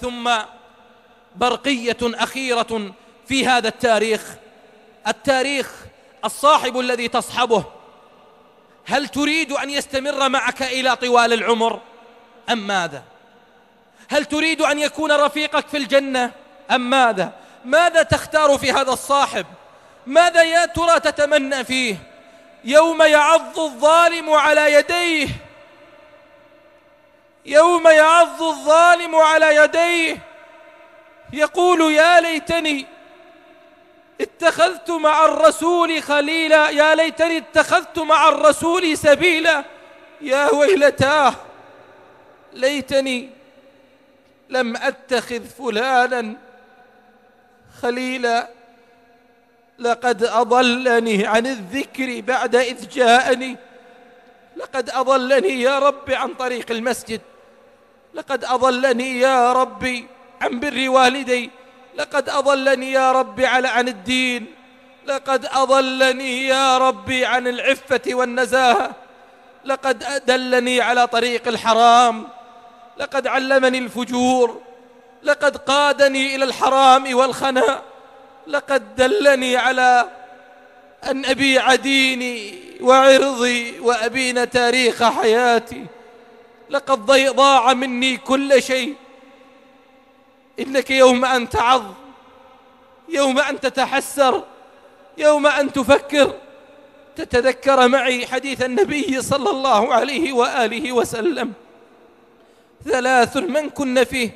ثم برقية أخيرة في هذا التاريخ. التاريخ الصاحب الذي تصحبه. هل تريد أن يستمر معك إلى طوال العمر؟ أم ماذا؟ هل تريد أن يكون رفيقك في الجنة؟ أم ماذا؟ ماذا تختار في هذا الصاحب؟ ماذا يا ترى تتمنى فيه؟ يوم يعض الظالم على يديه يوم يعض الظالم على يديه يقول يا ليتني اتخذت مع الرسول خليلا يا ليتني اتخذت مع الرسول سبيلا. يا ويلتاه ليتني لم أتخذ فلانا خليلا. لقد أضلني عن الذكر بعد إذ جاءني. لقد أضلني يا رب عن طريق المسجد. لقد أضلني يا ربي عن بر والدي. لقد أضلني يا ربي على عن الدين. لقد أضلني يا ربي عن العفة والنزاهة. لقد أدلني على طريق الحرام. لقد علمني الفجور. لقد قادني إلى الحرام والخنا لقد دلني على أن أبيع ديني وعرضي وأبين تاريخ حياتي. لقد ضاع مني كل شيء. إنك يوم أن تعظ يوم أن تتحسر يوم أن تفكر تتذكر معي حديث النبي صلى الله عليه وآله وسلم. ثلاث من كن فيه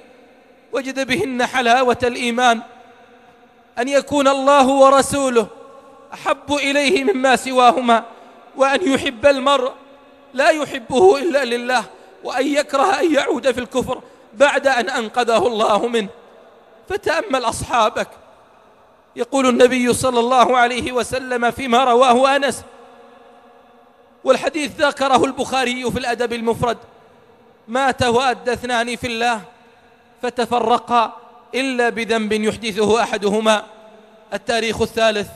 وجد بهن حلاوة الإيمان. أن يكون الله ورسوله أحب إليه مما سواهما وأن يحب المرء لا يحبه إلا لله وأن يكره أن يعود في الكفر بعد أن أنقذه الله منه. فتأمل أصحابك. يقول النبي صلى الله عليه وسلم فيما رواه أنس. والحديث ذكره البخاري في الأدب المفرد. مات وأدى اثنان في الله فتفرقا إلا بذنب يحدثه أحدهما. التاريخ الثالث.